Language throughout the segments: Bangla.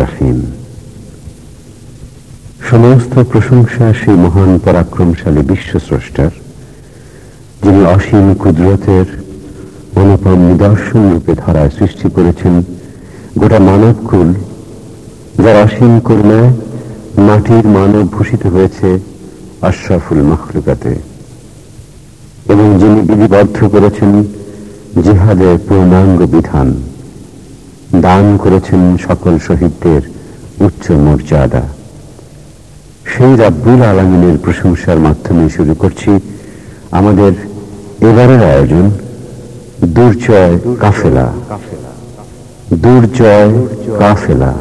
রাহিম। সমস্ত প্রশংসা সেই মহান পরাক্রমশালী বিশ্ব স্রষ্টার যিনি অসীম কুদরতের অনুপম নিদর্শন রূপে ধরায় সৃষ্টি করেছেন গোটা মানবকুল, যার অসীম করুণায় মাটির মানব ভূষিত হয়েছে আশরাফুল মখলুকাতে, এবং যিনি বিধিবদ্ধ করেছেন জিহাদের পূর্ণাঙ্গ বিধান। দান করেছেন সকল শহীদদের উচ্চ মর্যাদা। সেই রাব্বুল আলমিনের প্রশংসার মাধ্যমে শুরু করছি আমাদের এবারের আয়োজন, দুর্জয় কাফেলা। দুর্জয় কাফেলা।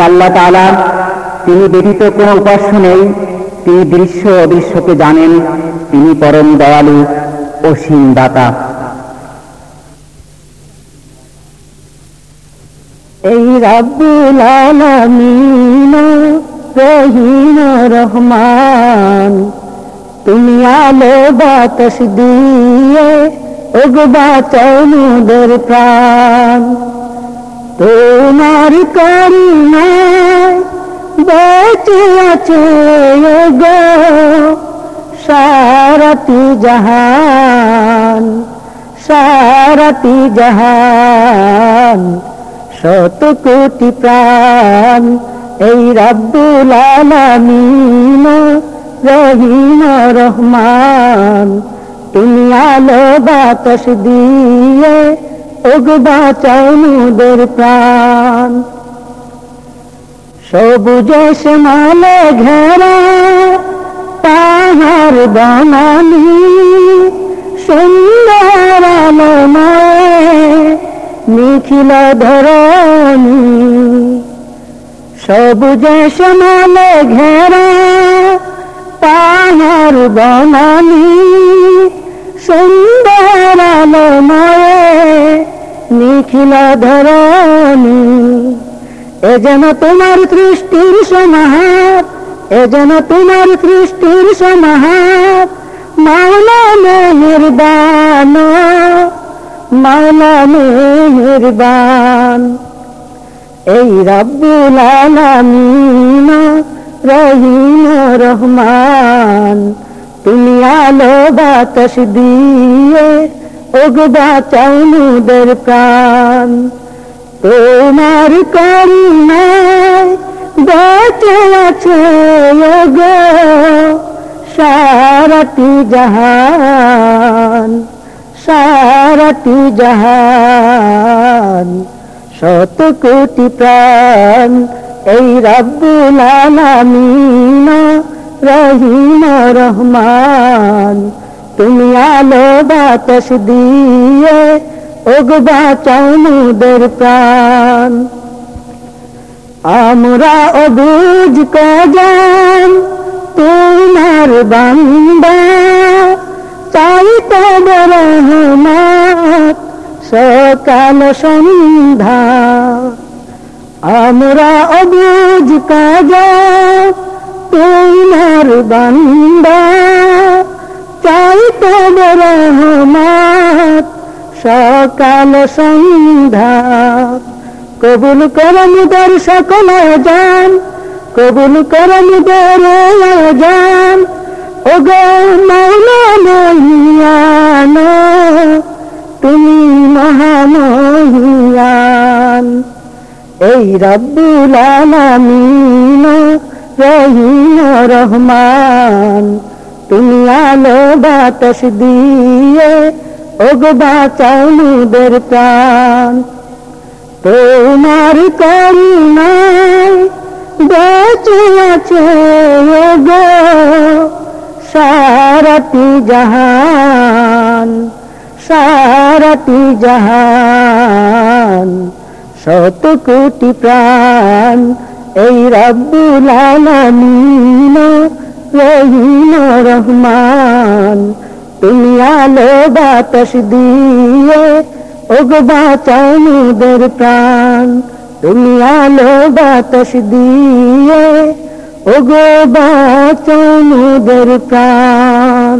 আল্লাহ তাআলা তিনি ব্যতীত কোনো উপাস্য নেই। তিনি দৃশ্য অদৃশ্যকে জানেন। তিনি পরম দয়ালু অসীম দাতা। এই রাব্বুল আলামিন রহিম রহমান, তুমি আলো বাতাস দিয়ে ওগ বাঁচাও মোদের প্রাণ। তোমার করুণায় বেঁচে আছে গো সারাটি জাহান সারাটি জাহান, শত কোটি প্রাণ এই রাব্বুল আলামিন রহিম রহমান। তুমি আলো বাতাস দিয়ে ওগ বাঁচাও মোদের প্রাণ। সবুজে শ্যামালে ঘেরা পাহাড় বানালি, সুন্দর নিখিল ধরণী। সবুজে শ্যামালে ঘেরা পাহাড় বানালি, সুন্দর আলোময় নিখিল ধরণী, এ যেন তোমার সৃষ্টির সমাহার, এ যেন তোমার সৃষ্টির সমাহার। মাওলা মেহেরবান মাওলা মেহেরবান এই রব্বুল আলামিন রহিম রহমান, তুমি আলো বাতাস দিয়ে ওগ বাঁচাও প্রাণ। তোমার করুণায় বেঁচে আছে গো সারাটি জাহান সারাটি জাহান। শত কোটি প্রাণ এই রব্বুল আলামিন রহিম রহমান। তুমি আলো বাতাস দিয়ে ওগ বাঁচাও মুদের প্রাণ। আমরা অবুজ কাজান, তোমার বান্দা। চাই তব রহমত, সকাল সন্ধ্যা। আমরা অবুজ কাজা তোমার বান্দা। চাই তব রহমত। সকাল সন্ধ্যা, কবুল করম দর সকল জান কবুল করম দর জান ও গো তুমি মহামহিয়ান এই রব্বুল আলামিন রহিম রহমান। তুমি আলো বাতাস দিয়ে, ওগ বাঁচাও মুদের প্রাণ। তোমার করুণায় বেঁচে আছে গো সারাটি জাহান সারাটি জাহান। শত কোটি প্রাণ এই রব্বুল আলামিন রহিম রহমান, তুমি আলো বাতাস দিয়ে ওগো বাঁচাও মেয়েদের প্রাণ। তুমি আলো বাতাস দিয়ে ওগো বাঁচাও মেয়েদের প্রাণ।